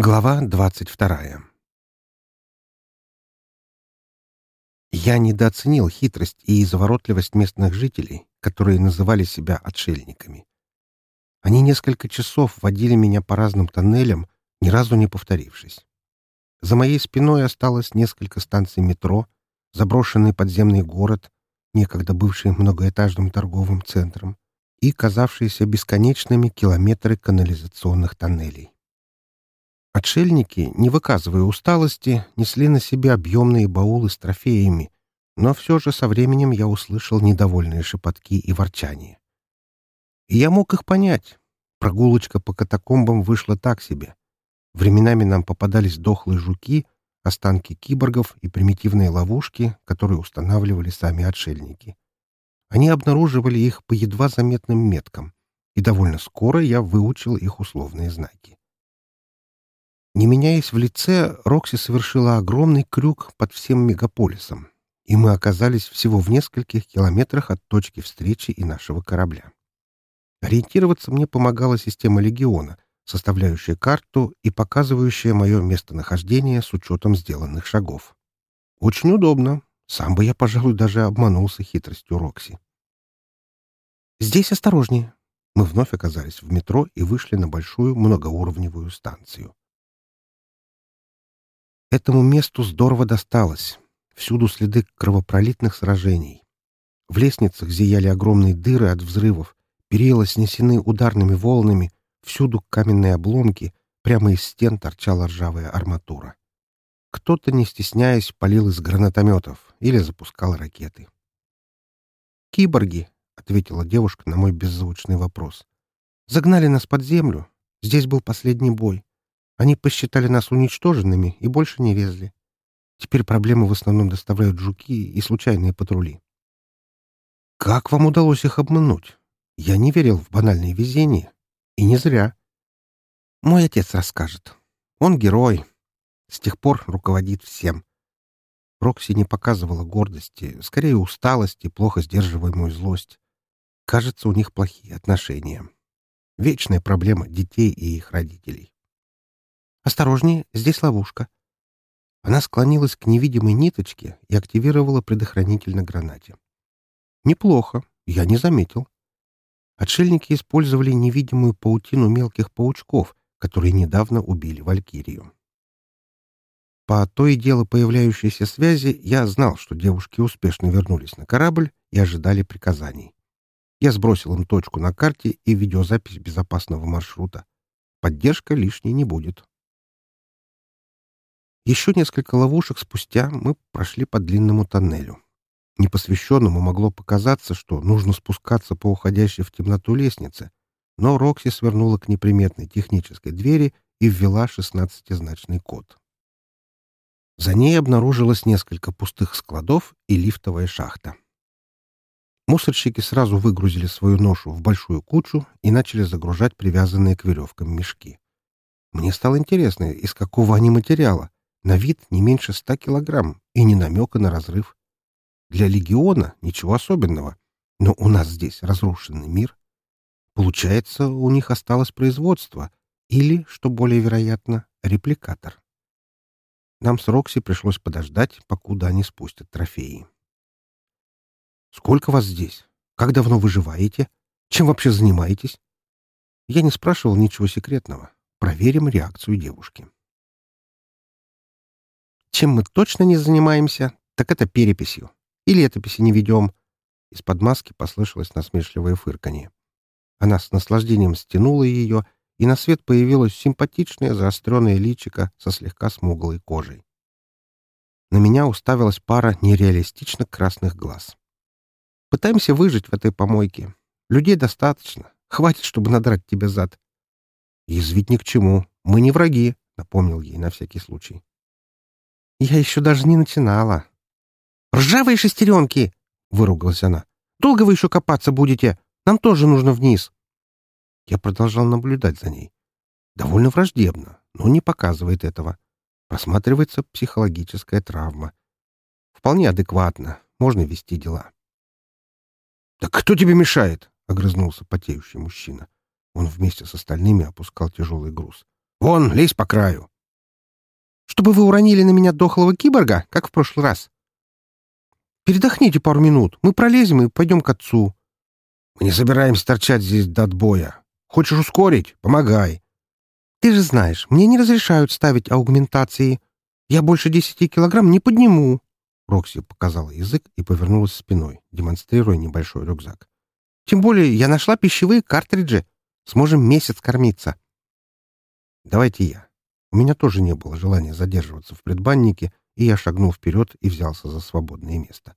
Глава двадцать вторая Я недооценил хитрость и изворотливость местных жителей, которые называли себя отшельниками. Они несколько часов водили меня по разным тоннелям, ни разу не повторившись. За моей спиной осталось несколько станций метро, заброшенный подземный город, некогда бывший многоэтажным торговым центром, и казавшиеся бесконечными километры канализационных тоннелей. Отшельники, не выказывая усталости, несли на себе объемные баулы с трофеями, но все же со временем я услышал недовольные шепотки и ворчание. И я мог их понять. Прогулочка по катакомбам вышла так себе. Временами нам попадались дохлые жуки, останки киборгов и примитивные ловушки, которые устанавливали сами отшельники. Они обнаруживали их по едва заметным меткам, и довольно скоро я выучил их условные знаки. Не меняясь в лице, Рокси совершила огромный крюк под всем мегаполисом, и мы оказались всего в нескольких километрах от точки встречи и нашего корабля. Ориентироваться мне помогала система «Легиона», составляющая карту и показывающая мое местонахождение с учетом сделанных шагов. Очень удобно. Сам бы я, пожалуй, даже обманулся хитростью Рокси. «Здесь осторожнее». Мы вновь оказались в метро и вышли на большую многоуровневую станцию. Этому месту здорово досталось. Всюду следы кровопролитных сражений. В лестницах зияли огромные дыры от взрывов, перила снесены ударными волнами, всюду каменные обломки, прямо из стен торчала ржавая арматура. Кто-то, не стесняясь, палил из гранатометов или запускал ракеты. «Киборги», — ответила девушка на мой беззвучный вопрос. «Загнали нас под землю. Здесь был последний бой. Они посчитали нас уничтоженными и больше не везли. Теперь проблемы в основном доставляют жуки и случайные патрули. Как вам удалось их обмануть? Я не верил в банальное везение. И не зря. Мой отец расскажет. Он герой. С тех пор руководит всем. Рокси не показывала гордости, скорее усталость и плохо сдерживаемую злость. Кажется, у них плохие отношения. Вечная проблема детей и их родителей. «Осторожнее, здесь ловушка». Она склонилась к невидимой ниточке и активировала предохранитель на гранате. «Неплохо. Я не заметил». Отшельники использовали невидимую паутину мелких паучков, которые недавно убили Валькирию. По то и дело появляющейся связи я знал, что девушки успешно вернулись на корабль и ожидали приказаний. Я сбросил им точку на карте и видеозапись безопасного маршрута. Поддержка лишней не будет. Еще несколько ловушек спустя мы прошли по длинному тоннелю. Непосвященному могло показаться, что нужно спускаться по уходящей в темноту лестнице, но Рокси свернула к неприметной технической двери и ввела шестнадцатизначный код. За ней обнаружилось несколько пустых складов и лифтовая шахта. Мусорщики сразу выгрузили свою ношу в большую кучу и начали загружать привязанные к веревкам мешки. Мне стало интересно, из какого они материала, на вид не меньше ста килограмм и не намека на разрыв. Для легиона ничего особенного, но у нас здесь разрушенный мир. Получается, у них осталось производство или, что более вероятно, репликатор. Нам с Рокси пришлось подождать, покуда они спустят трофеи. «Сколько вас здесь? Как давно выживаете? Чем вообще занимаетесь?» Я не спрашивал ничего секретного. Проверим реакцию девушки. Чем мы точно не занимаемся, так это переписью. И летописи не ведем. Из-под маски послышалось насмешливое фырканье. Она с наслаждением стянула ее, и на свет появилось симпатичное заостренное личико со слегка смуглой кожей. На меня уставилась пара нереалистично красных глаз. Пытаемся выжить в этой помойке. Людей достаточно. Хватит, чтобы надрать тебе зад. Язвить ни к чему. Мы не враги, — напомнил ей на всякий случай. Я еще даже не начинала. «Ржавые шестеренки!» — выругалась она. «Долго вы еще копаться будете? Нам тоже нужно вниз». Я продолжал наблюдать за ней. Довольно враждебно, но не показывает этого. Просматривается психологическая травма. Вполне адекватно, можно вести дела. «Да кто тебе мешает?» — огрызнулся потеющий мужчина. Он вместе с остальными опускал тяжелый груз. Вон, лезь по краю. Чтобы вы уронили на меня дохлого киборга, как в прошлый раз. Передохните пару минут. Мы пролезем и пойдем к отцу. Мы не собираемся торчать здесь до отбоя. Хочешь ускорить? Помогай. Ты же знаешь, мне не разрешают ставить аугментации. Я больше десяти килограмм не подниму. Рокси показала язык и повернулась спиной, демонстрируя небольшой рюкзак. Тем более я нашла пищевые картриджи. Сможем месяц кормиться. Давайте я. У меня тоже не было желания задерживаться в предбаннике, и я шагнул вперед и взялся за свободное место.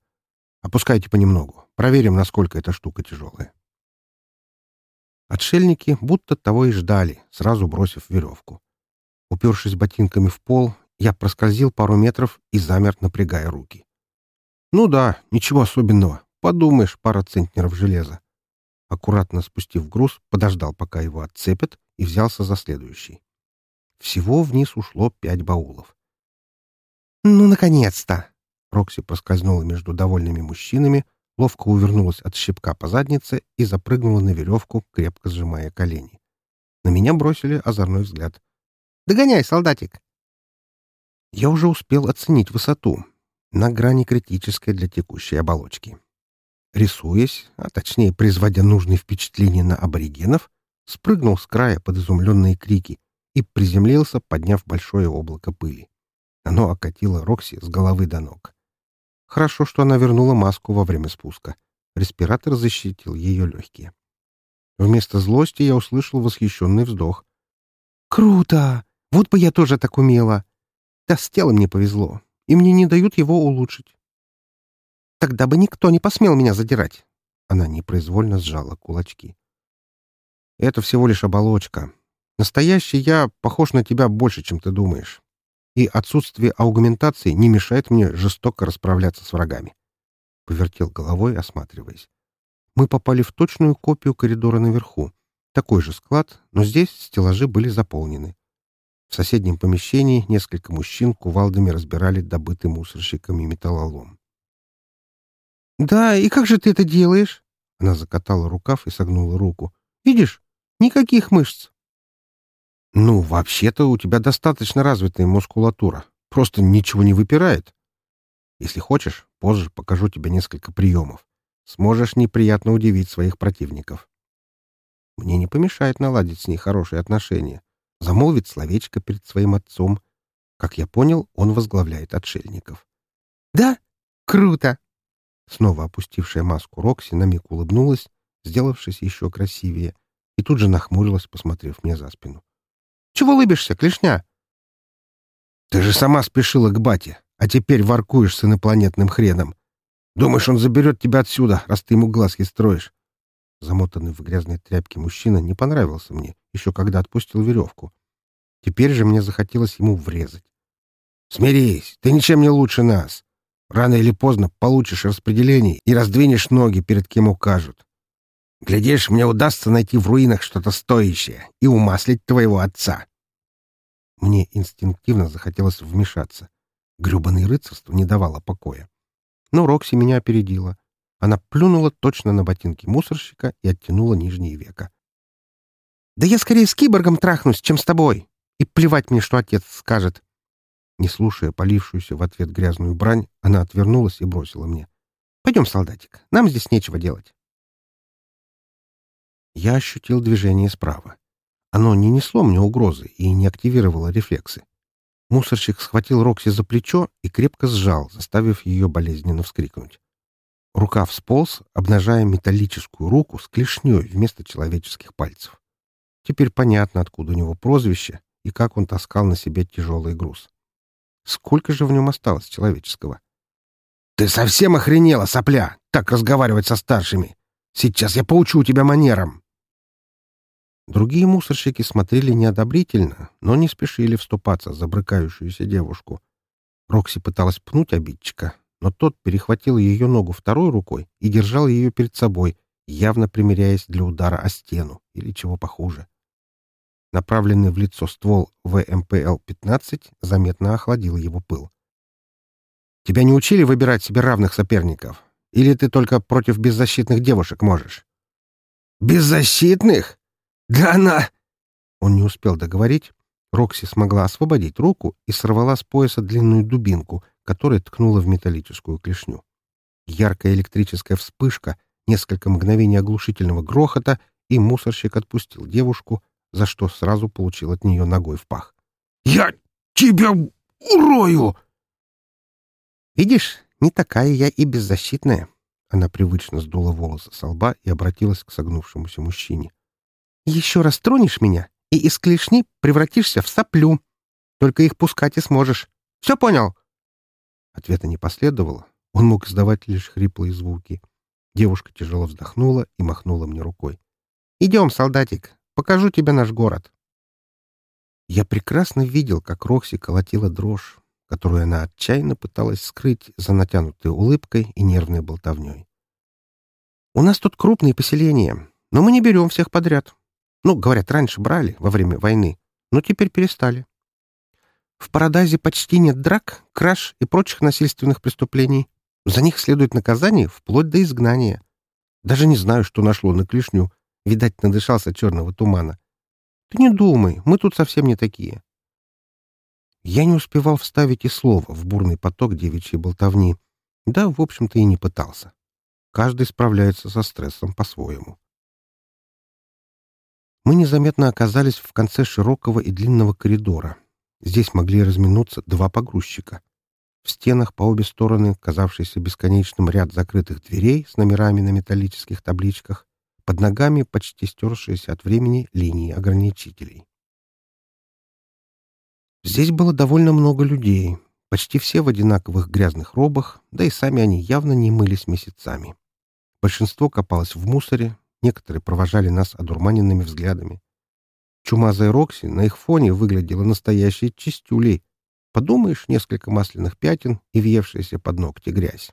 Опускайте понемногу. Проверим, насколько эта штука тяжелая. Отшельники будто того и ждали, сразу бросив веревку. Упершись ботинками в пол, я проскользил пару метров и замер, напрягая руки. Ну да, ничего особенного. Подумаешь, пара центнеров железа. Аккуратно спустив груз, подождал, пока его отцепят, и взялся за следующий. Всего вниз ушло пять баулов. «Ну, наконец-то!» Рокси проскользнула между довольными мужчинами, ловко увернулась от щепка по заднице и запрыгнула на веревку, крепко сжимая колени. На меня бросили озорной взгляд. «Догоняй, солдатик!» Я уже успел оценить высоту, на грани критической для текущей оболочки. Рисуясь, а точнее производя нужные впечатления на аборигенов, спрыгнул с края под изумленные крики и приземлился, подняв большое облако пыли. Оно окатило Рокси с головы до ног. Хорошо, что она вернула маску во время спуска. Респиратор защитил ее легкие. Вместо злости я услышал восхищенный вздох. «Круто! Вот бы я тоже так умела! Да с телом не повезло, и мне не дают его улучшить. Тогда бы никто не посмел меня задирать!» Она непроизвольно сжала кулачки. «Это всего лишь оболочка. Настоящий я похож на тебя больше, чем ты думаешь и отсутствие аугментации не мешает мне жестоко расправляться с врагами. Повертел головой, осматриваясь. Мы попали в точную копию коридора наверху. Такой же склад, но здесь стеллажи были заполнены. В соседнем помещении несколько мужчин кувалдами разбирали добытый мусорщиками металлолом. «Да, и как же ты это делаешь?» Она закатала рукав и согнула руку. «Видишь? Никаких мышц. «Ну, вообще-то у тебя достаточно развитая мускулатура. Просто ничего не выпирает. Если хочешь, позже покажу тебе несколько приемов. Сможешь неприятно удивить своих противников. Мне не помешает наладить с ней хорошие отношения, замолвить словечко перед своим отцом. Как я понял, он возглавляет отшельников. «Да? Круто!» Снова опустившая маску Рокси на миг улыбнулась, сделавшись еще красивее, и тут же нахмурилась, посмотрев мне за спину. Чего улыбишься, клешня?» «Ты же сама спешила к бате, а теперь воркуешь с инопланетным хреном. Думаешь, он заберет тебя отсюда, раз ты ему глазки строишь?» Замотанный в грязной тряпке мужчина не понравился мне, еще когда отпустил веревку. Теперь же мне захотелось ему врезать. «Смирись, ты ничем не лучше нас. Рано или поздно получишь распределение и раздвинешь ноги, перед кем укажут. Глядишь, мне удастся найти в руинах что-то стоящее и умаслить твоего отца. Мне инстинктивно захотелось вмешаться. Грюбаное рыцарство не давало покоя. Но Рокси меня опередила. Она плюнула точно на ботинки мусорщика и оттянула нижние века. «Да я скорее с киборгом трахнусь, чем с тобой! И плевать мне, что отец скажет!» Не слушая полившуюся в ответ грязную брань, она отвернулась и бросила мне. «Пойдем, солдатик, нам здесь нечего делать». Я ощутил движение справа. Оно не несло мне угрозы и не активировало рефлексы. Мусорщик схватил Рокси за плечо и крепко сжал, заставив ее болезненно вскрикнуть. Рука всполз, обнажая металлическую руку с клешней вместо человеческих пальцев. Теперь понятно, откуда у него прозвище и как он таскал на себе тяжелый груз. Сколько же в нем осталось человеческого? — Ты совсем охренела, сопля, так разговаривать со старшими! Сейчас я поучу тебя манерам! Другие мусорщики смотрели неодобрительно, но не спешили вступаться за брыкающуюся девушку. Рокси пыталась пнуть обидчика, но тот перехватил ее ногу второй рукой и держал ее перед собой, явно примеряясь для удара о стену или чего похуже. Направленный в лицо ствол ВМПЛ-15 заметно охладил его пыл. «Тебя не учили выбирать себе равных соперников? Или ты только против беззащитных девушек можешь?» «Беззащитных?» «Да она...» Он не успел договорить. Рокси смогла освободить руку и сорвала с пояса длинную дубинку, которая ткнула в металлическую клешню. Яркая электрическая вспышка, несколько мгновений оглушительного грохота, и мусорщик отпустил девушку, за что сразу получил от нее ногой в пах. «Я тебя урою!» «Видишь, не такая я и беззащитная». Она привычно сдула волосы со лба и обратилась к согнувшемуся мужчине. «Еще раз тронешь меня, и из клешни превратишься в соплю. Только их пускать и сможешь. Все понял?» Ответа не последовало. Он мог издавать лишь хриплые звуки. Девушка тяжело вздохнула и махнула мне рукой. «Идем, солдатик, покажу тебе наш город». Я прекрасно видел, как Рокси колотила дрожь, которую она отчаянно пыталась скрыть за натянутой улыбкой и нервной болтовней. «У нас тут крупные поселения, но мы не берем всех подряд. Ну, говорят, раньше брали, во время войны, но теперь перестали. В Парадазе почти нет драк, краж и прочих насильственных преступлений. За них следует наказание вплоть до изгнания. Даже не знаю, что нашло на клешню. Видать, надышался черного тумана. Ты не думай, мы тут совсем не такие. Я не успевал вставить и слова в бурный поток девичьей болтовни. Да, в общем-то, и не пытался. Каждый справляется со стрессом по-своему мы незаметно оказались в конце широкого и длинного коридора. Здесь могли разминуться два погрузчика. В стенах по обе стороны, казавшийся бесконечным ряд закрытых дверей с номерами на металлических табличках, под ногами почти стершиеся от времени линии ограничителей. Здесь было довольно много людей, почти все в одинаковых грязных робах, да и сами они явно не мылись месяцами. Большинство копалось в мусоре, Некоторые провожали нас одурманенными взглядами. Чумазая Рокси на их фоне выглядела настоящей чистюлей. Подумаешь, несколько масляных пятен и въевшаяся под ногти грязь.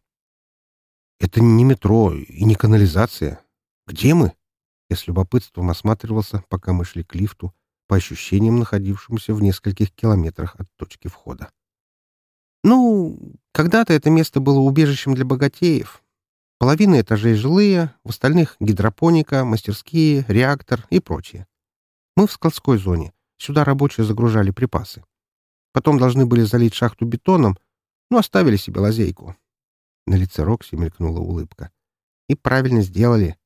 Это не метро и не канализация. Где мы? Я с любопытством осматривался, пока мы шли к лифту, по ощущениям находившимся в нескольких километрах от точки входа. Ну, когда-то это место было убежищем для богатеев, Половина этажей жилые, в остальных гидропоника, мастерские, реактор и прочее. Мы в складской зоне. Сюда рабочие загружали припасы. Потом должны были залить шахту бетоном, но оставили себе лазейку. На лице Рокси мелькнула улыбка. И правильно сделали.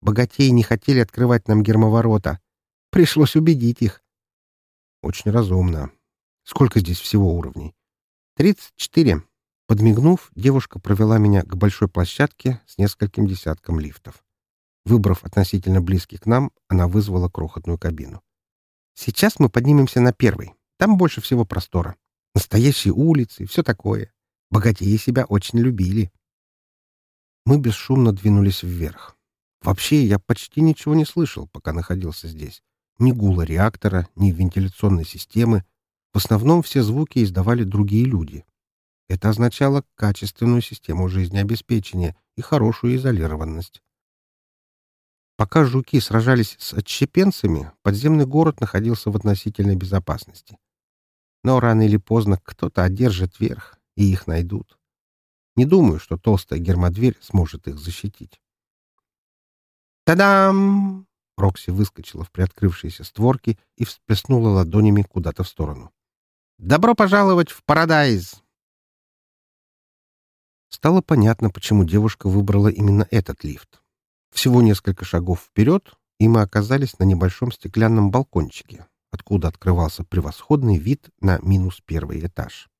Богатеи не хотели открывать нам гермоворота. Пришлось убедить их. Очень разумно. Сколько здесь всего уровней? Тридцать четыре. Подмигнув, девушка провела меня к большой площадке с нескольким десятком лифтов. Выбрав относительно близкий к нам, она вызвала крохотную кабину. «Сейчас мы поднимемся на первый. Там больше всего простора. Настоящие улицы, все такое. Богатеи себя очень любили». Мы бесшумно двинулись вверх. Вообще, я почти ничего не слышал, пока находился здесь. Ни гула реактора, ни вентиляционной системы. В основном все звуки издавали другие люди. Это означало качественную систему жизнеобеспечения и хорошую изолированность. Пока жуки сражались с отщепенцами, подземный город находился в относительной безопасности. Но рано или поздно кто-то одержит верх, и их найдут. Не думаю, что толстая гермодверь сможет их защитить. «Та-дам!» Рокси выскочила в приоткрывшиеся створки и всплеснула ладонями куда-то в сторону. «Добро пожаловать в Парадайз!» Стало понятно, почему девушка выбрала именно этот лифт. Всего несколько шагов вперед, и мы оказались на небольшом стеклянном балкончике, откуда открывался превосходный вид на минус первый этаж.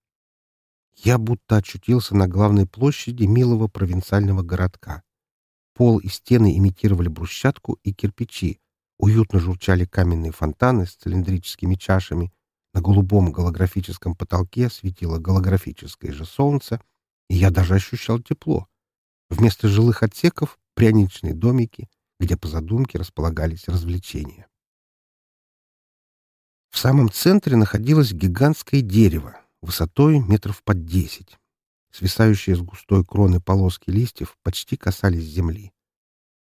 Я будто очутился на главной площади милого провинциального городка. Пол и стены имитировали брусчатку и кирпичи, уютно журчали каменные фонтаны с цилиндрическими чашами, на голубом голографическом потолке светило голографическое же солнце — и я даже ощущал тепло. Вместо жилых отсеков — пряничные домики, где по задумке располагались развлечения. В самом центре находилось гигантское дерево, высотой метров под десять. Свисающие с густой кроны полоски листьев почти касались земли.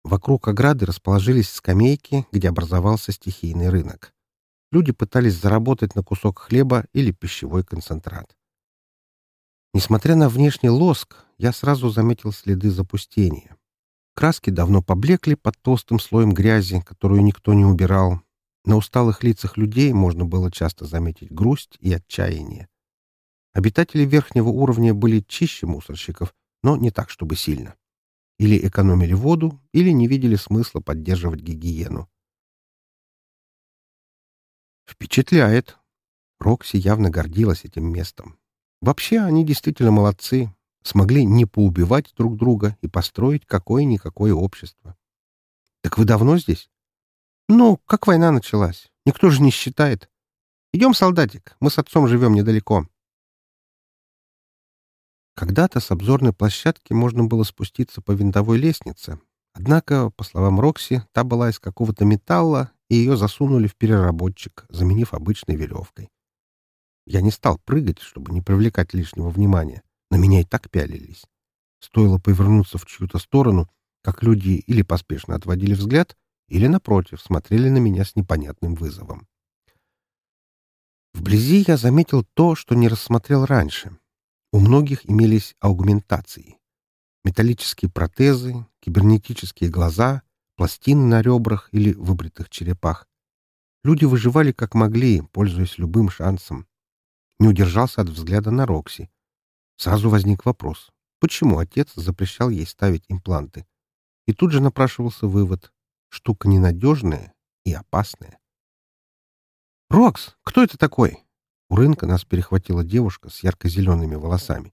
Вокруг ограды расположились скамейки, где образовался стихийный рынок. Люди пытались заработать на кусок хлеба или пищевой концентрат. Несмотря на внешний лоск, я сразу заметил следы запустения. Краски давно поблекли под толстым слоем грязи, которую никто не убирал. На усталых лицах людей можно было часто заметить грусть и отчаяние. Обитатели верхнего уровня были чище мусорщиков, но не так, чтобы сильно. Или экономили воду, или не видели смысла поддерживать гигиену. Впечатляет. Рокси явно гордилась этим местом. Вообще, они действительно молодцы. Смогли не поубивать друг друга и построить какое-никакое общество. Так вы давно здесь? Ну, как война началась. Никто же не считает. Идем, солдатик, мы с отцом живем недалеко. Когда-то с обзорной площадки можно было спуститься по винтовой лестнице. Однако, по словам Рокси, та была из какого-то металла, и ее засунули в переработчик, заменив обычной веревкой. Я не стал прыгать, чтобы не привлекать лишнего внимания. На меня и так пялились. Стоило повернуться в чью-то сторону, как люди или поспешно отводили взгляд, или, напротив, смотрели на меня с непонятным вызовом. Вблизи я заметил то, что не рассмотрел раньше. У многих имелись аугментации. Металлические протезы, кибернетические глаза, пластины на ребрах или выбритых черепах. Люди выживали как могли, пользуясь любым шансом. Не удержался от взгляда на Рокси. Сразу возник вопрос, почему отец запрещал ей ставить импланты? И тут же напрашивался вывод. Штука ненадежная и опасная. «Рокс, кто это такой?» У рынка нас перехватила девушка с ярко-зелеными волосами.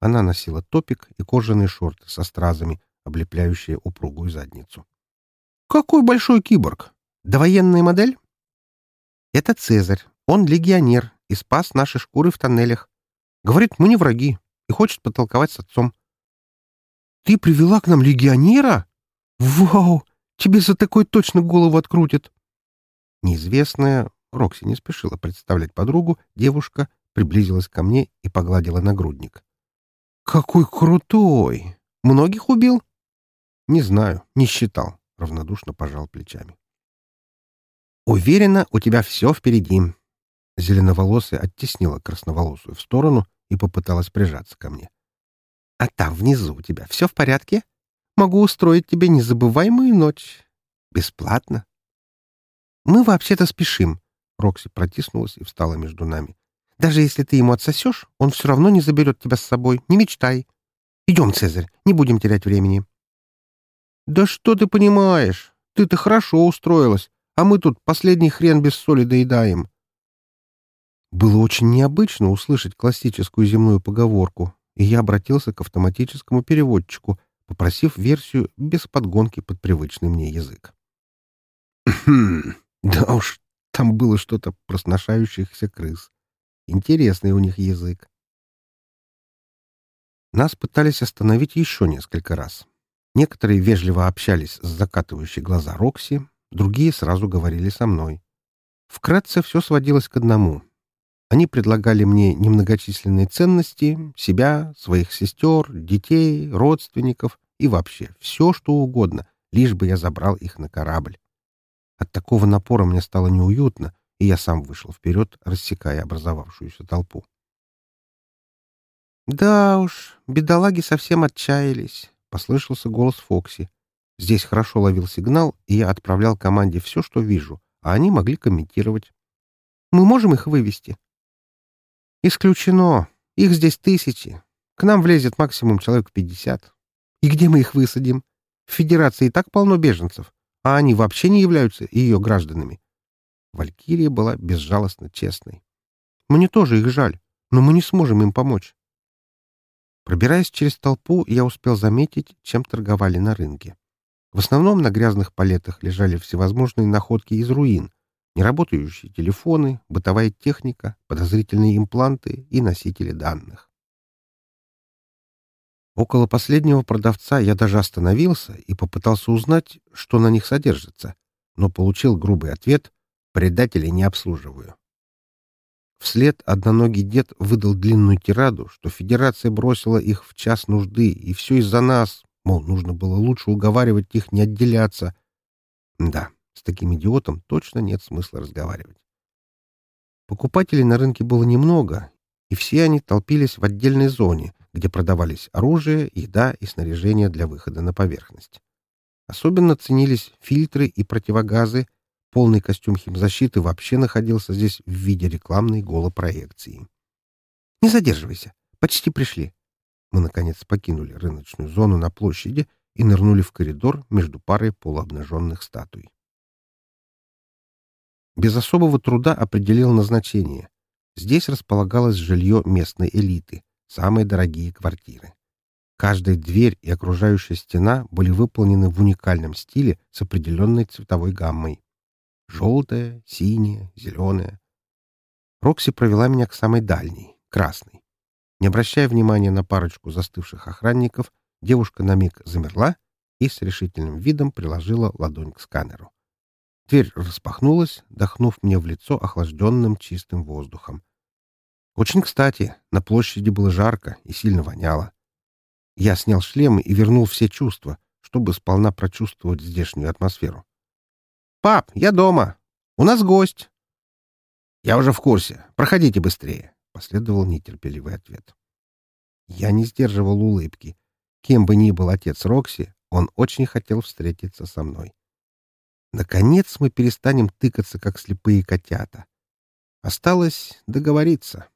Она носила топик и кожаные шорты со стразами, облепляющие упругую задницу. «Какой большой киборг? Довоенная модель?» «Это Цезарь. Он легионер и спас наши шкуры в тоннелях. Говорит, мы не враги, и хочет потолковать с отцом». «Ты привела к нам легионера? Вау! Тебе за такой точно голову открутят!» Неизвестная, Рокси не спешила представлять подругу, девушка приблизилась ко мне и погладила нагрудник. «Какой крутой! Многих убил?» «Не знаю, не считал», — равнодушно пожал плечами. «Уверена, у тебя все впереди». Зеленоволосая оттеснила красноволосую в сторону и попыталась прижаться ко мне. «А там внизу у тебя все в порядке?» Могу устроить тебе незабываемую ночь. Бесплатно. Мы вообще-то спешим. Рокси протиснулась и встала между нами. Даже если ты ему отсосешь, он все равно не заберет тебя с собой. Не мечтай. Идем, Цезарь, не будем терять времени. Да что ты понимаешь? Ты-то хорошо устроилась, а мы тут последний хрен без соли доедаем. Было очень необычно услышать классическую земную поговорку, и я обратился к автоматическому переводчику — попросив версию без подгонки под привычный мне язык. да уж, там было что-то про сношающихся крыс. Интересный у них язык. Нас пытались остановить еще несколько раз. Некоторые вежливо общались с закатывающей глаза Рокси, другие сразу говорили со мной. Вкратце все сводилось к одному. Они предлагали мне немногочисленные ценности, себя, своих сестер, детей, родственников и вообще все, что угодно, лишь бы я забрал их на корабль. От такого напора мне стало неуютно, и я сам вышел вперед, рассекая образовавшуюся толпу. «Да уж, бедолаги совсем отчаялись», — послышался голос Фокси. Здесь хорошо ловил сигнал, и я отправлял команде все, что вижу, а они могли комментировать. «Мы можем их вывести?» «Исключено. Их здесь тысячи. К нам влезет максимум человек пятьдесят. И где мы их высадим? В Федерации и так полно беженцев, а они вообще не являются ее гражданами». Валькирия была безжалостно честной. «Мне тоже их жаль, но мы не сможем им помочь». Пробираясь через толпу, я успел заметить, чем торговали на рынке. В основном на грязных палетах лежали всевозможные находки из руин, неработающие телефоны, бытовая техника, подозрительные импланты и носители данных. Около последнего продавца я даже остановился и попытался узнать, что на них содержится, но получил грубый ответ «предателей не обслуживаю». Вслед одноногий дед выдал длинную тираду, что Федерация бросила их в час нужды, и все из-за нас, мол, нужно было лучше уговаривать их не отделяться. Да, с таким идиотом точно нет смысла разговаривать. Покупателей на рынке было немного, и все они толпились в отдельной зоне, где продавались оружие, еда и снаряжение для выхода на поверхность. Особенно ценились фильтры и противогазы, полный костюм химзащиты вообще находился здесь в виде рекламной голопроекции. «Не задерживайся. Почти пришли». Мы, наконец, покинули рыночную зону на площади и нырнули в коридор между парой полуобнаженных статуй. Без особого труда определил назначение. Здесь располагалось жилье местной элиты, самые дорогие квартиры. Каждая дверь и окружающая стена были выполнены в уникальном стиле с определенной цветовой гаммой. Желтая, синяя, зеленая. Рокси провела меня к самой дальней, красной. Не обращая внимания на парочку застывших охранников, девушка на миг замерла и с решительным видом приложила ладонь к сканеру. Дверь распахнулась, дохнув мне в лицо охлажденным чистым воздухом. Очень кстати, на площади было жарко и сильно воняло. Я снял шлем и вернул все чувства, чтобы сполна прочувствовать здешнюю атмосферу. «Пап, я дома! У нас гость!» «Я уже в курсе. Проходите быстрее!» — последовал нетерпеливый ответ. Я не сдерживал улыбки. Кем бы ни был отец Рокси, он очень хотел встретиться со мной. Наконец мы перестанем тыкаться, как слепые котята. Осталось договориться.